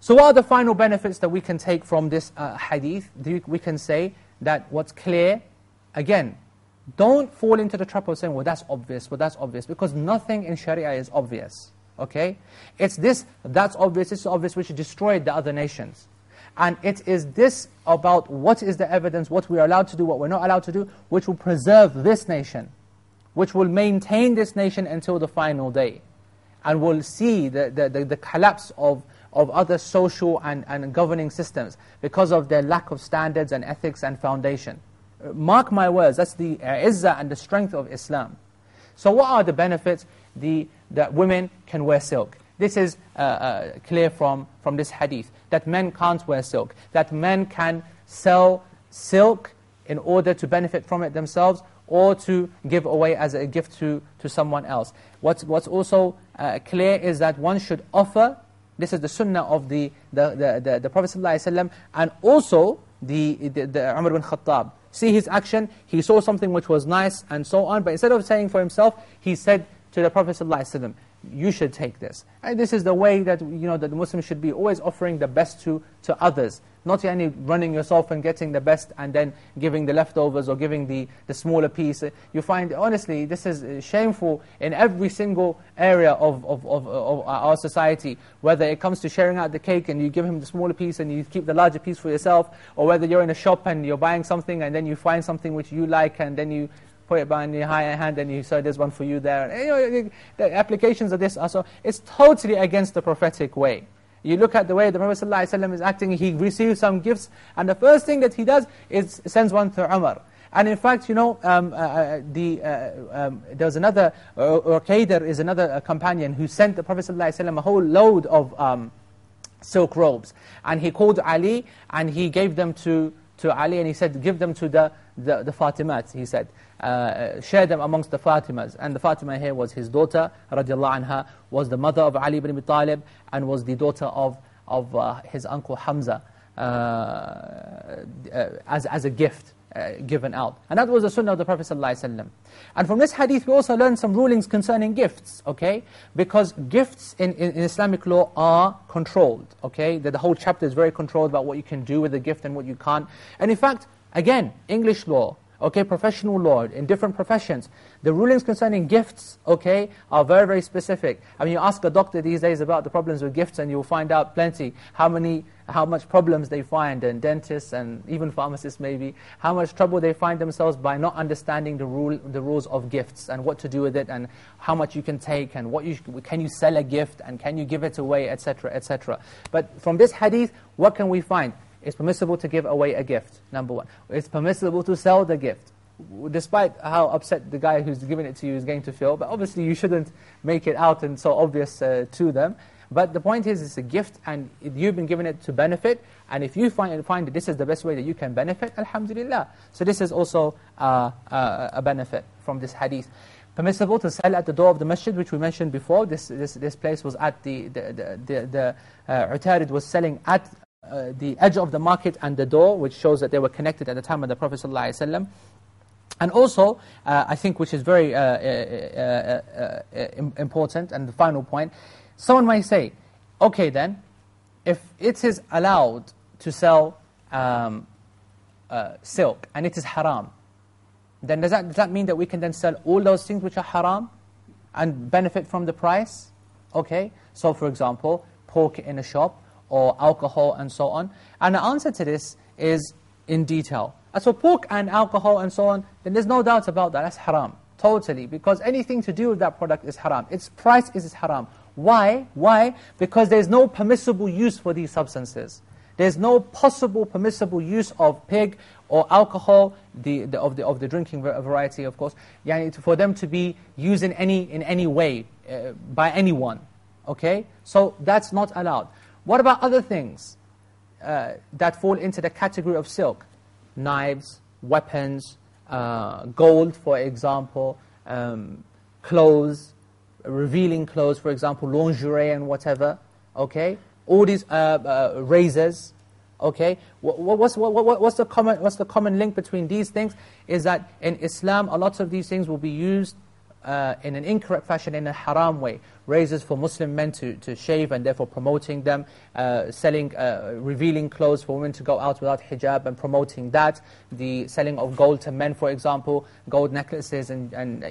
B: So what are the final benefits that we can take from this uh, hadith? We can say that what's clear, again, don't fall into the trap of saying, well, that's obvious, well, that's obvious, because nothing in Sharia is obvious. Okay? It's this, that's obvious, it's obvious, which destroyed the other nations. And it is this about what is the evidence, what we are allowed to do, what we're not allowed to do, which will preserve this nation, which will maintain this nation until the final day. And will see the, the, the, the collapse of, of other social and, and governing systems because of their lack of standards and ethics and foundation mark my words, that's the izzah and the strength of Islam. So what are the benefits? The, that women can wear silk. This is uh, uh, clear from, from this hadith, that men can't wear silk, that men can sell silk in order to benefit from it themselves, or to give away as a gift to, to someone else. What's, what's also uh, clear is that one should offer, this is the sunnah of the, the, the, the, the Prophet ﷺ, and also the, the, the Umar bin Khattab, see his action, he saw something which was nice and so on, but instead of saying for himself, he said to the Prophet ﷺ, you should take this. And this is the way that, you know, that the Muslim should be always offering the best to, to others. Not any running yourself and getting the best and then giving the leftovers or giving the, the smaller piece. You find, honestly, this is uh, shameful in every single area of, of, of, of our society. Whether it comes to sharing out the cake and you give him the smaller piece and you keep the larger piece for yourself, or whether you're in a shop and you're buying something and then you find something which you like and then you put it behind your higher hand and you say there's one for you there. And, you know, the applications of this are so, it's totally against the prophetic way. You look at the way the Prophet ﷺ is acting, he receives some gifts, and the first thing that he does is sends one to Umar. And in fact, you know, um, uh, uh the, uh, um, there was another, uh, Uqaydir is another uh, companion who sent the Prophet ﷺ a whole load of um, silk robes. And he called Ali, and he gave them to, to Ali, and he said, give them to the, the, the Fatimat, he said uh, share them amongst the Fatimas. And the Fatima here was his daughter, radiallahu anha, was the mother of Ali ibn Abi Talib, and was the daughter of, of uh, his uncle Hamza, uh, uh as, as a gift. Uh, given out. And that was the sunnah of the Prophet ﷺ. And from this hadith we also learn some rulings concerning gifts, okay? Because gifts in, in, in, Islamic law are controlled, okay? The, the whole chapter is very controlled about what you can do with the gift and what you can't. And in fact, again, English law, okay, professional law, in different professions. The rulings concerning gifts, okay, are very, very specific. I mean, you ask a doctor these days about the problems with gifts and you'll find out plenty how many, how much problems they find, and dentists and even pharmacists maybe, how much trouble they find themselves by not understanding the, rule, the rules of gifts and what to do with it and how much you can take and what you, can you sell a gift and can you give it away, etc., etc. But from this hadith, what can we find? It's permissible to give away a gift, number one. It's permissible to sell the gift, despite how upset the guy who's giving it to you is going to feel. But obviously you shouldn't make it out and so obvious uh, to them. But the point is, it's a gift, and you've been given it to benefit. And if you find, find that this is the best way that you can benefit, alhamdulillah. So this is also uh, uh, a benefit from this hadith. Permissible to sell at the door of the masjid, which we mentioned before. This, this, this place was at the, the, the, the, the uh, was selling at uh, the edge of the market and the door, which shows that they were connected at the time of the Prophet ﷺ. And also, uh, I think which is very uh, uh, uh, important, and the final point, someone might say, okay then, if it is allowed to sell um, silk, and it is haram, then does that, does that mean that we can then sell all those things which are haram, and benefit from the price? Okay, so for example, pork in a shop, or alcohol and so on? And the answer to this is in detail. As for pork and alcohol and so on, then there's no doubt about that, that's haram. Totally, because anything to do with that product is haram. Its price is haram. Why? Why? Because there's no permissible use for these substances. There's no possible permissible use of pig or alcohol, the, the, of, the, of the drinking variety, of course, yani for them to be used in any, in any way uh, by anyone. Okay? So that's not allowed. What about other things uh, that fall into the category of silk? Knives, weapons, uh, gold, for example, um, clothes, revealing clothes, for example, lingerie and whatever, okay? All these uh, uh razors, okay? What, what's, what, what's, the common, what's the common link between these things? Is that in Islam, a lot of these things will be used uh, in an incorrect fashion, in a haram way. Razors for Muslim men to, to shave and therefore promoting them, uh, selling, uh, revealing clothes for women to go out without hijab and promoting that. The selling of gold to men, for example, gold necklaces and, and uh,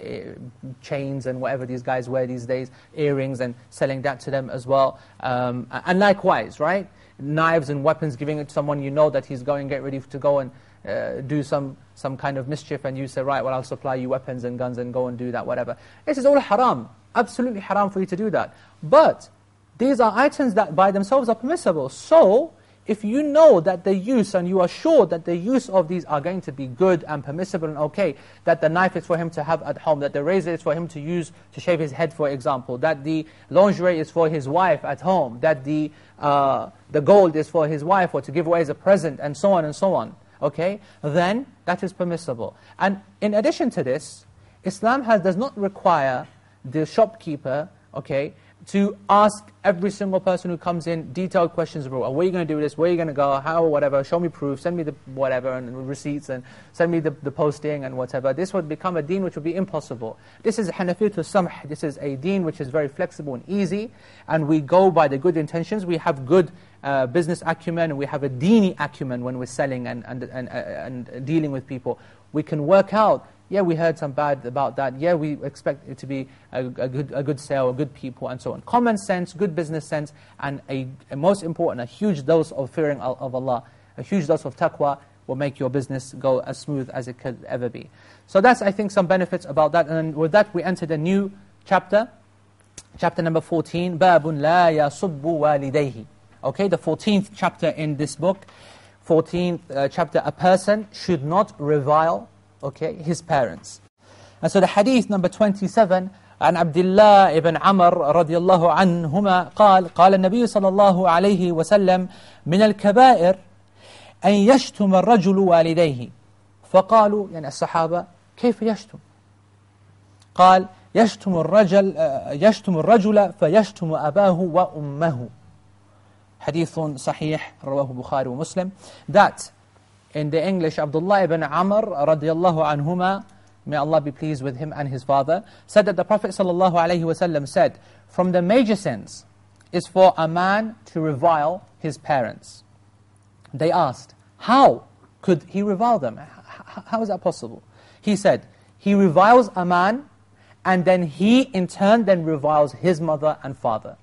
B: chains and whatever these guys wear these days, earrings and selling that to them as well. Um, and likewise, right? Knives and weapons, giving it to someone you know that he's going get ready to go and uh, do some, some kind of mischief and you say, right, well, I'll supply you weapons and guns and go and do that, whatever. This is all haram. Absolutely haram for you to do that. But these are items that by themselves are permissible. So, if you know that the use, and you are sure that the use of these are going to be good and permissible and okay, that the knife is for him to have at home, that the razor is for him to use to shave his head, for example, that the lingerie is for his wife at home, that the, uh, the gold is for his wife or to give away as a present, and so on and so on okay, then that is permissible. And in addition to this, Islam has, does not require the shopkeeper, okay, to ask every single person who comes in detailed questions about, where are you going to do this, where are you going to go, how, whatever, show me proof, send me the whatever, and receipts, and send me the, the posting, and whatever. This would become a deen which would be impossible. This is Hanifiyyat samh. This is a deen which is very flexible and easy, and we go by the good intentions, we have good uh, business acumen, and we have a deeni acumen when we're selling and, and, and, and dealing with people. We can work out yeah, we heard some bad about that. Yeah, we expect it to be a, a good, a good sale, a good people, and so on. Common sense, good business sense, and a, a most important, a huge dose of fearing of Allah, a huge dose of taqwa will make your business go as smooth as it could ever be. So that's, I think, some benefits about that. And with that, we entered a new chapter, chapter number 14, بَابٌ لَا يَصُبُّ وَالِدَيْهِ Okay, the 14th chapter in this book, 14th uh, chapter, a person should not revile okay, his parents. And so the hadith number 27, عن عبد الله بن عمر رضي الله عنهما قال قال النبي صلى الله عليه وسلم من الكبائر أن يشتم الرجل والديه فقالوا يعني الصحابة كيف يشتم قال يشتم الرجل يشتم الرجل فيشتم أباه وأمه hadith sahih, rawahu Bukhari wa Muslim, that in the English, Abdullah ibn Amr radiallahu anhuma, may Allah be pleased with him and his father, said that the Prophet sallallahu alaihi wasallam said, from the major sins is for a man to revile his parents. They asked, how could he revile them? How is that possible? He said, he reviles a man, and then he in turn then reviles his mother and father.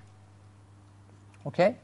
B: Okay?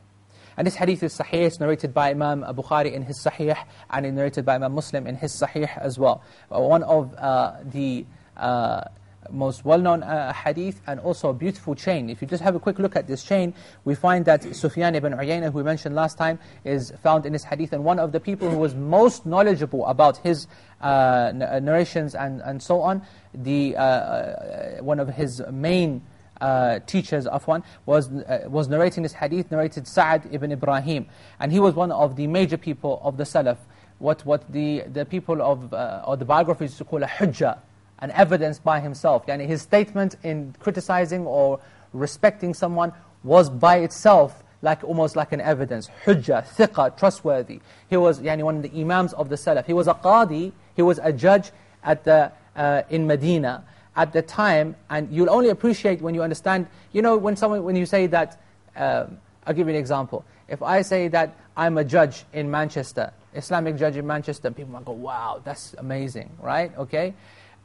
B: And this hadith is sahih, it's narrated by Imam Bukhari in his sahih, and it's narrated by Imam Muslim in his sahih as well. Uh, one of uh, the uh, most well-known uh, hadith and also a beautiful chain. If you just have a quick look at this chain, we find that Sufyan ibn Uyayna, who we mentioned last time, is found in this hadith. And one of the people who was most knowledgeable about his uh, narrations and, and so on, the, uh, one of his main uh, teachers, Afwan, was, uh, was narrating this hadith, narrated Sa'ad ibn Ibrahim. And he was one of the major people of the Salaf. What, what the, the people of, uh, or the biographers used to call a hujjah, an evidence by himself. Yani his statement in criticizing or respecting someone was by itself like almost like an evidence. Hujjah, thiqa, trustworthy. He was yani, one of the imams of the Salaf. He was a qadi, he was a judge at the, uh, in Medina at the time, and you'll only appreciate when you understand, you know, when someone, when you say that, um, I'll give you an example. If I say that I'm a judge in Manchester, Islamic judge in Manchester, people might go, wow, that's amazing, right? Okay?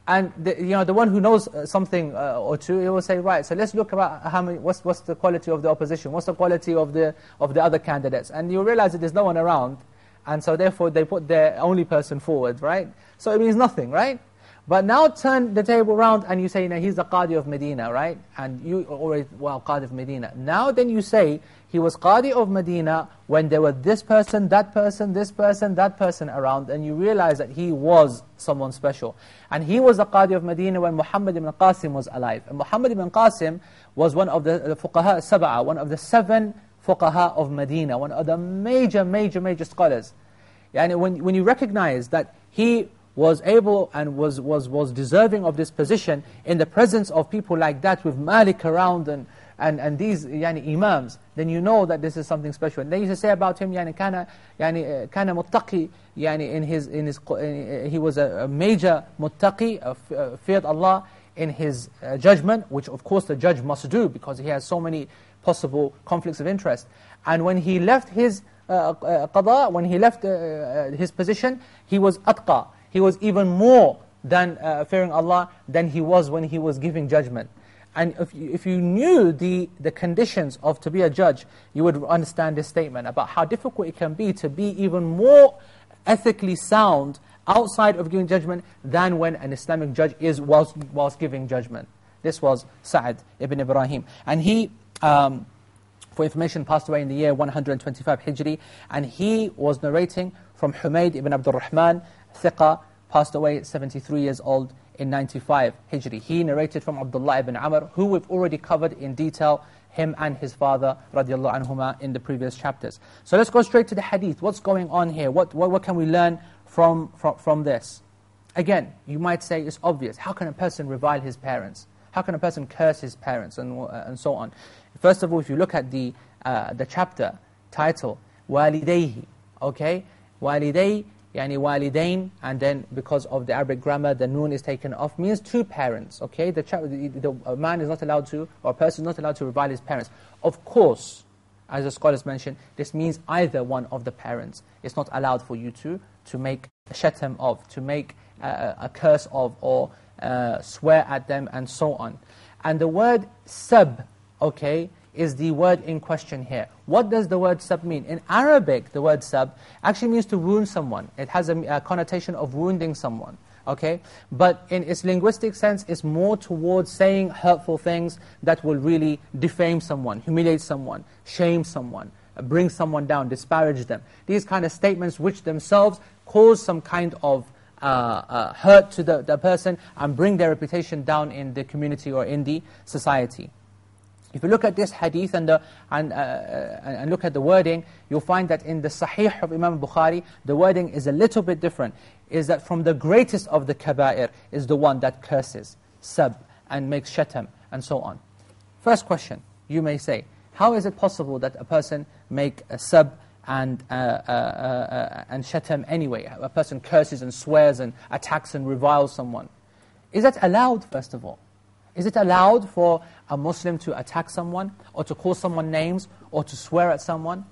B: And the, you know, the one who knows uh, something uh, or two, he will say, right, so let's look about how many, what's, what's the quality of the opposition, what's the quality of the, of the other candidates. And you realize that there's no one around, and so therefore they put their only person forward, right? So it means nothing, right? But now turn the table around and you say, now he's the Qadi of Medina, right? And you already, well, Qadi of Medina. Now then you say, he was Qadi of Medina when there were this person, that person, this person, that person around, and you realize that he was someone special. And he was the Qadi of Medina when Muhammad ibn Qasim was alive. And Muhammad ibn Qasim was one of the, the Fuqaha one of the seven Fuqaha of Medina, one of the major, major, major scholars. And when, when you recognize that he was able and was, was, was deserving of this position in the presence of people like that with Malik around and, and, and these yani, imams, then you know that this is something special. And they used to say about him, yani, kana, yani, kana muttaqi, yani, in his, in his, in, he was a, a major muttaqi, uh, feared Allah in his uh, judgment, which of course the judge must do because he has so many possible conflicts of interest. And when he left his uh, uh qada, when he left uh, uh, his position, he was atqa, he was even more than uh, fearing Allah than he was when he was giving judgment. And if you, if you knew the, the conditions of to be a judge, you would understand this statement about how difficult it can be to be even more ethically sound outside of giving judgment than when an Islamic judge is whilst, whilst giving judgment. This was Sa'ad ibn Ibrahim. And he, um, for information, passed away in the year 125 Hijri, and he was narrating from Humayd ibn Abdul Rahman, Thiqa, passed away at 73 years old in 95 Hijri. He narrated from Abdullah ibn Amr, who we've already covered in detail, him and his father, radiallahu anhuma, in the previous chapters. So let's go straight to the hadith. What's going on here? What, what, what can we learn from, from, from this? Again, you might say it's obvious. How can a person revile his parents? How can a person curse his parents and, uh, and so on? First of all, if you look at the, uh, the chapter title, walidayhi, okay? Waliday, yani walidain, and then because of the Arabic grammar, the noon is taken off, means two parents, okay? The, the, the, man is not allowed to, or a person is not allowed to revile his parents. Of course, as the scholars mentioned, this means either one of the parents. It's not allowed for you to, to make a shatam of, to make a, a curse of, or uh, swear at them, and so on. And the word sub, okay, is the word in question here. What does the word sub mean? In Arabic, the word sub actually means to wound someone. It has a, a connotation of wounding someone. Okay? But in its linguistic sense, it's more towards saying hurtful things that will really defame someone, humiliate someone, shame someone, bring someone down, disparage them. These kind of statements which themselves cause some kind of uh, uh, hurt to the, the person and bring their reputation down in the community or in the society. If you look at this hadith and, the, and, uh, uh, and look at the wording, you'll find that in the Sahih of Imam Bukhari, the wording is a little bit different. Is that from the greatest of the kaba'ir is the one that curses, sab, and makes shatam, and so on. First question, you may say, how is it possible that a person make a sab and, uh, uh, uh and shatam anyway? A person curses and swears and attacks and reviles someone. Is that allowed, first of all? Is it allowed for a Muslim to attack someone, or to call someone names, or to swear at someone?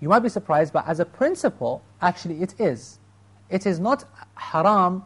B: You might be surprised, but as a principle, actually it is. It is not haram,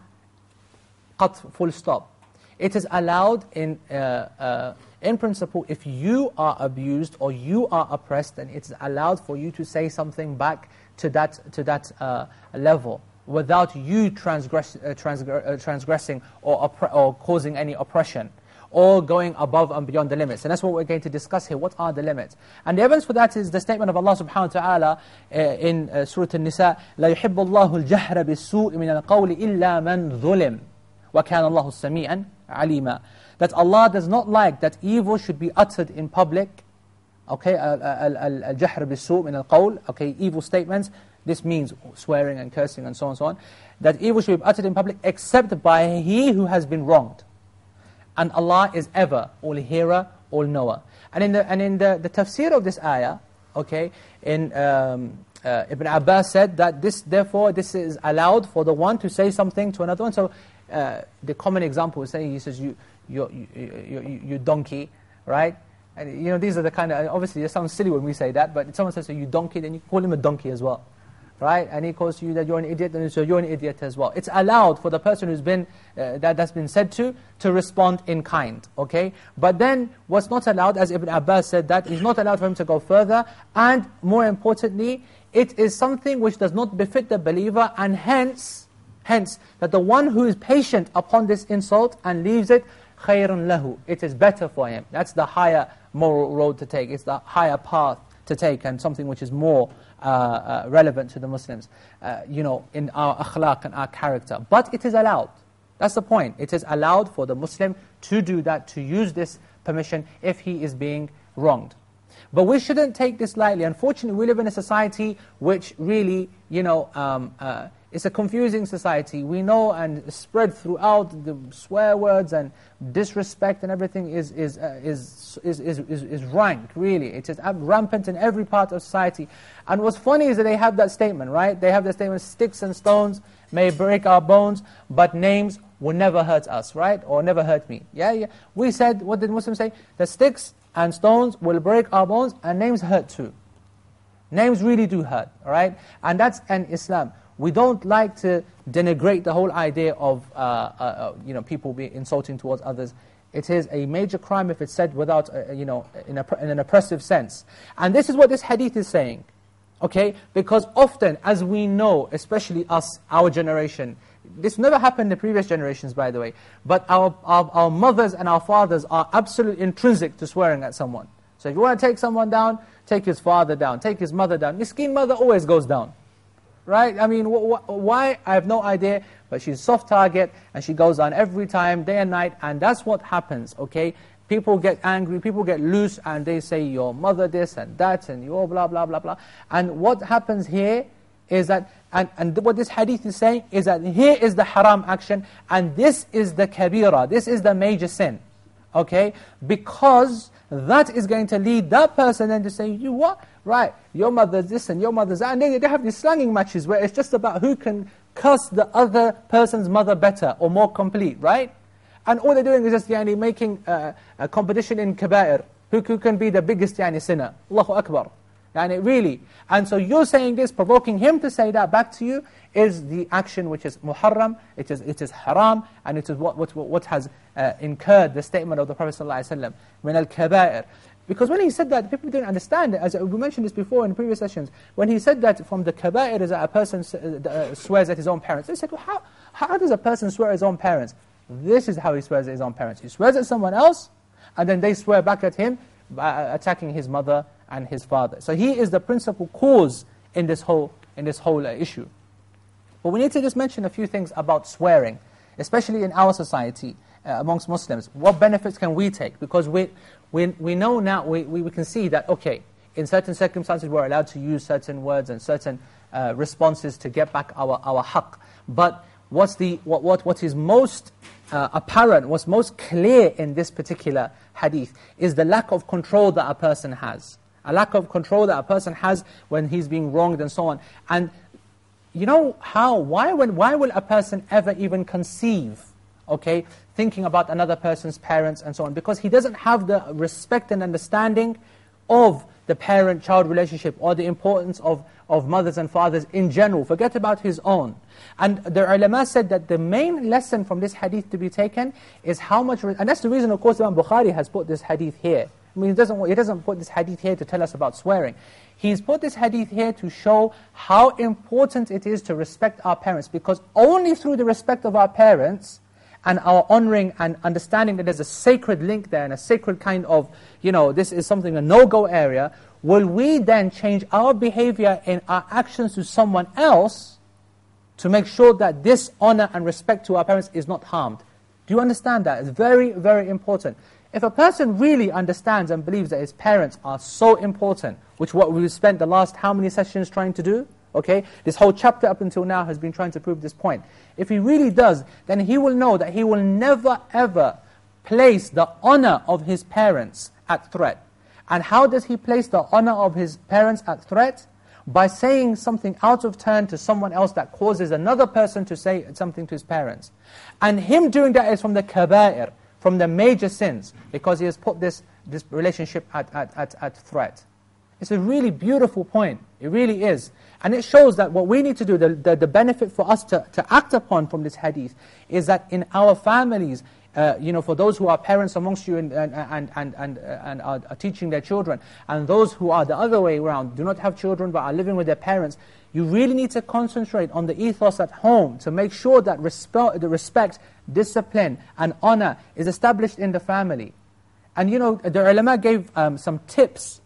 B: qat, full stop. It is allowed in, uh, uh, in principle, if you are abused or you are oppressed, then it's allowed for you to say something back to that, to that uh, level without you transgress, uh, uh, transgressing or, or causing any oppression or going above and beyond the limits. And that's what we're going to discuss here. What are the limits? And the evidence for that is the statement of Allah subhanahu wa ta'ala uh, in uh, Surah An-Nisa, لا يحب الله الجهر بالسوء من القول إلا من ظلم وكان الله سميعا عليما That Allah does not like that evil should be uttered in public. Okay, al-jahr bis-su' min al-qawl, okay, evil statements. This means swearing and cursing and so on and so on. That evil should be uttered in public except by he who has been wronged. And Allah is ever all hearer, all knower. And in the, and in the, the tafsir of this ayah, okay, in um, uh, Ibn Abbas said that this, therefore, this is allowed for the one to say something to another one. So uh, the common example is saying, he says, you, you, you, you, you donkey, right? And you know, these are the kind of, obviously it sounds silly when we say that, but if someone says, so you donkey, then you call him a donkey as well right? And he calls you that you're an idiot, and so you're an idiot as well. It's allowed for the person who's been, uh, that, that's been said to, to respond in kind, okay? But then, what's not allowed, as Ibn Abbas said that, is not allowed for him to go further, and more importantly, it is something which does not befit the believer, and hence, hence, that the one who is patient upon this insult and leaves it, خَيْرٌ لَهُ It is better for him. That's the higher moral road to take. It's the higher path to take, and something which is more uh, uh, relevant to the Muslims, uh, you know, in our akhlaq and our character. But it is allowed. That's the point. It is allowed for the Muslim to do that, to use this permission if he is being wronged. But we shouldn't take this lightly. Unfortunately, we live in a society which really, you know, um, uh, it's a confusing society. We know and spread throughout the swear words and disrespect and everything is, is, uh, is, is, is, is, is rank, really. It is rampant in every part of society. And what's funny is that they have that statement, right? They have that statement, sticks and stones may break our bones, but names will never hurt us, right? Or never hurt me. Yeah, yeah. We said, what did Muslims say? The sticks and stones will break our bones, and names hurt too. Names really do hurt, all right? And that's an Islam. We don't like to denigrate the whole idea of uh, uh, uh, you know, people being insulting towards others. It is a major crime if it's said without, uh, you know, in, a, in an oppressive sense. And this is what this hadith is saying. Okay? Because often, as we know, especially us, our generation, this never happened in previous generations, by the way, but our, our, our mothers and our fathers are absolutely intrinsic to swearing at someone. So if you want to take someone down, take his father down, take his mother down. Miskin mother always goes down right? I mean, wh wh why? I have no idea, but she's soft target, and she goes on every time, day and night, and that's what happens, okay? People get angry, people get loose, and they say, your mother this and that, and you blah, blah, blah, blah. And what happens here is that, and, and what this hadith is saying, is that here is the haram action, and this is the kabira, this is the major sin. Okay? Because that is going to lead that person then to say, you what? Right, your mother's this and your mother's that. And then they have these slanging matches where it's just about who can curse the other person's mother better or more complete, right? And all they're doing is just yani, making uh, a competition in kaba'ir. Who, who can be the biggest yani, sinner? Allahu Akbar. Yani really. And so you're saying this, provoking him to say that back to you, is the action which is muharram, it is, it is haram, and it is what, what, what has uh, incurred the statement of the Prophet ﷺ, min al-kaba'ir. Because when he said that, people didn't understand. As we mentioned this before in previous sessions, when he said that from the kaba'ir is that a person uh, swears at his own parents, they said, well, how, how does a person swear at his own parents? This is how he swears at his own parents. He swears at someone else, and then they swear back at him by attacking his mother and his father. So he is the principal cause in this whole, in this whole uh, issue. But we need to just mention a few things about swearing, especially in our society, uh, amongst Muslims. What benefits can we take? Because we, we, we know now, we, we can see that, okay, in certain circumstances we're allowed to use certain words and certain uh, responses to get back our, our haqq. But what's the, what, what, what is most uh, apparent, what's most clear in this particular hadith is the lack of control that a person has. A lack of control that a person has when he's being wronged and so on. And you know how, why, when, why will a person ever even conceive, okay, thinking about another person's parents and so on? Because he doesn't have the respect and understanding of the parent-child relationship or the importance of, of mothers and fathers in general. Forget about his own. And the ulama said that the main lesson from this hadith to be taken is how much, and that's the reason of course Imam Bukhari has put this hadith here. I mean, he doesn't, he doesn't put this hadith here to tell us about swearing. He's put this hadith here to show how important it is to respect our parents, because only through the respect of our parents and our honoring and understanding that there's a sacred link there and a sacred kind of, you know, this is something, a no-go area, will we then change our behavior and our actions to someone else to make sure that this honor and respect to our parents is not harmed. Do you understand that? It's very, very important. If a person really understands and believes that his parents are so important, which what we've spent the last how many sessions trying to do, okay? This whole chapter up until now has been trying to prove this point. If he really does, then he will know that he will never ever place the honor of his parents at threat. And how does he place the honor of his parents at threat? By saying something out of turn to someone else that causes another person to say something to his parents. And him doing that is from the kaba'ir, from the major sins, because he has put this, this relationship at, at, at, at threat. It's a really beautiful point. It really is. And it shows that what we need to do, the, the, the benefit for us to, to act upon from this hadith, is that in our families, uh, you know, for those who are parents amongst you and, and, and, and, and, and are, are, teaching their children, and those who are the other way around, do not have children but are living with their parents, you really need to concentrate on the ethos at home to make sure that the respect, discipline, and honor is established in the family. And you know, the ulama gave um, some tips,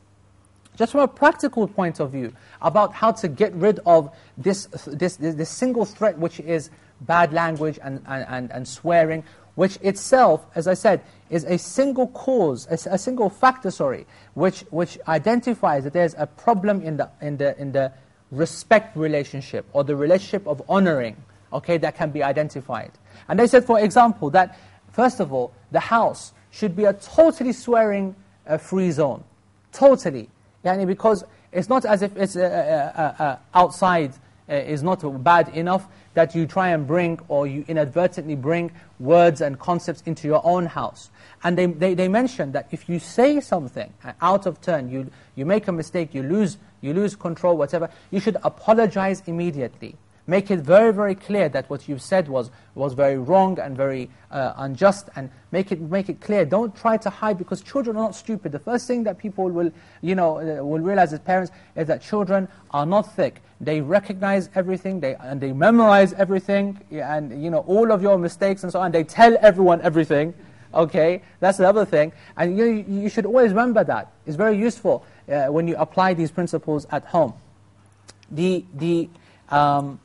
B: just from a practical point of view, about how to get rid of this, this, this, single threat which is bad language and, and, and swearing, which itself, as I said, is a single cause, a, a, single factor, sorry, which, which identifies that there's a problem in the, in, the, in the respect relationship or the relationship of honoring, okay, that can be identified. And they said, for example, that first of all, the house should be a totally swearing-free uh, zone. Totally. Yani because it's not as if it's uh, uh, uh, outside is not bad enough that you try and bring or you inadvertently bring words and concepts into your own house. And they, they, they mention that if you say something out of turn, you, you make a mistake, you lose, you lose control, whatever, you should apologize immediately. Make it very, very clear that what you've said was, was very wrong and very uh, unjust, and make it, make it clear. Don't try to hide, because children are not stupid. The first thing that people will, you know, uh, will realize as parents is that children are not thick. They recognize everything, they, and they memorize everything, and you know, all of your mistakes and so on. They tell everyone everything, okay? That's the other thing. And you, you should always remember that. It's very useful uh, when you apply these principles at home. The, the, um,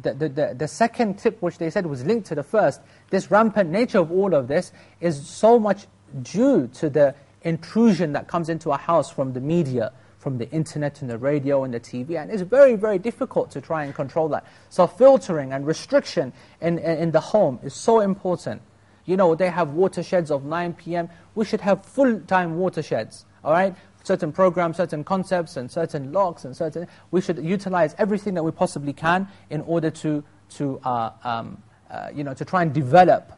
B: the, the, the, second tip which they said was linked to the first, this rampant nature of all of this is so much due to the intrusion that comes into a house from the media, from the internet and the radio and the TV, and it's very, very difficult to try and control that. So filtering and restriction in, in, in the home is so important. you know, they have watersheds of 9 p.m. We should have full-time watersheds, all right? Certain programs, certain concepts, and certain locks, and certain... We should utilize everything that we possibly can in order to, to uh, um, uh, you know, to try and develop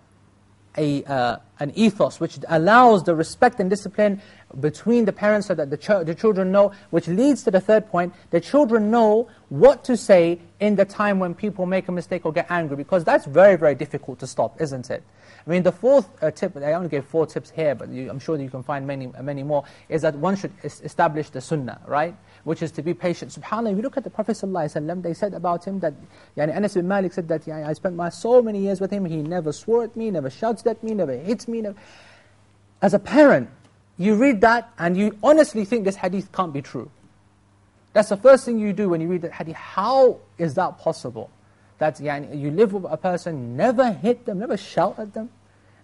B: a, uh, an ethos which allows the respect and discipline between the parents so that the, ch the children know, which leads to the third point, the children know what to say in the time when people make a mistake or get angry, because that's very, very difficult to stop, isn't it? I mean, the fourth uh, tip, I only gave four tips here, but you, I'm sure you can find many, many more, is that one should establish the sunnah, right? Which is to be patient. SubhanAllah, if you look at the Prophet ﷺ, they said about him that, yani Anas bin Malik said that, I spent my so many years with him, he never swore at me, never shouted at me, never hits me. Never. As a parent, you read that and you honestly think this hadith can't be true. That's the first thing you do when you read that hadith. How is that possible? That yani, you live with a person, never hit them, never shout at them,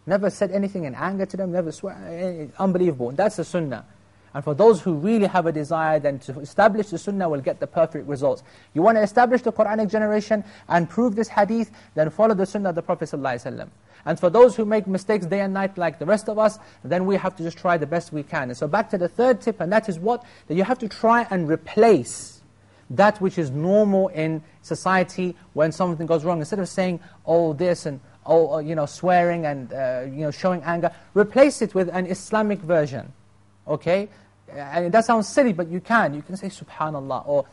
B: never said anything in anger to them, never swear. Eh, unbelievable. That's the sunnah. And for those who really have a desire, then to establish the sunnah will get the perfect results. You want to establish the Quranic generation and prove this hadith, then follow the sunnah of the Prophet ﷺ. And for those who make mistakes day and night like the rest of us, then we have to just try the best we can. And so back to the third tip, and that is what? That you have to try and replace that which is normal in society when something goes wrong. Instead of saying, oh, this and oh, uh, you know, swearing and uh, you know, showing anger, replace it with an Islamic version. Okay? And that sounds silly, but you can. You can say, subhanallah, or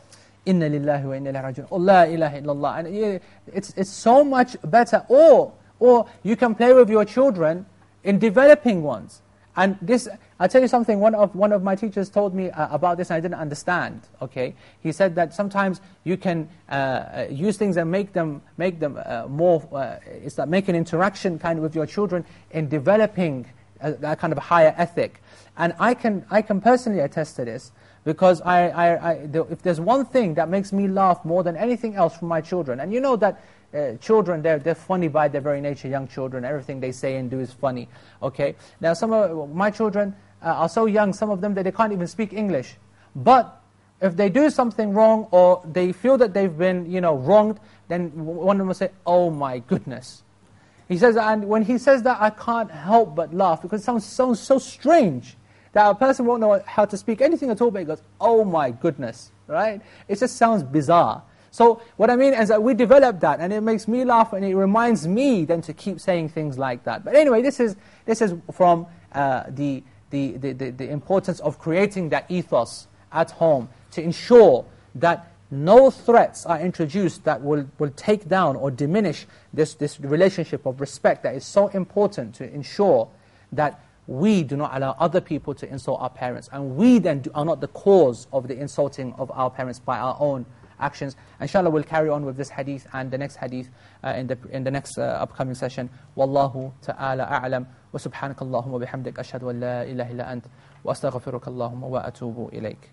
B: inna lillahi wa inna ilayhi rajiun, or la ilaha illallah. And it's, it's so much better. Or, or you can play with your children in developing ones. And this, I'll tell you something, one of, one of my teachers told me uh, about this and I didn't understand, okay? He said that sometimes you can uh, uh use things and make them, make them uh, more, uh, it's like make an interaction kind of with your children in developing a, kind of higher ethic. And I can, I can personally attest to this because I, I, I, if there's one thing that makes me laugh more than anything else from my children, and you know that uh, children, they're, they're funny by their very nature, young children. Everything they say and do is funny. Okay. Now, some of my children uh, are so young, some of them, that they can't even speak English. But if they do something wrong or they feel that they've been, you know, wronged, then one of them will say, oh my goodness. He says, and when he says that, I can't help but laugh because it sounds so, so strange that a person won't know how to speak anything at all, but he goes, oh my goodness, right? It just sounds bizarre. So what I mean is that we develop that, and it makes me laugh, and it reminds me then to keep saying things like that. But anyway, this is, this is from uh, the, the, the, the importance of creating that ethos at home to ensure that no threats are introduced that will, will take down or diminish this, this relationship of respect that is so important to ensure that we do not allow other people to insult our parents. And we then do, are not the cause of the insulting of our parents by our own actions. Inshallah, we'll carry on with this hadith and the next hadith uh, in, the, in the next uh, upcoming session. Wallahu ta'ala a'lam. Wa subhanakallahumma bihamdik ashhadu an la ilaha illa ant. Wa astaghfiruka Allahumma wa atubu ilayk.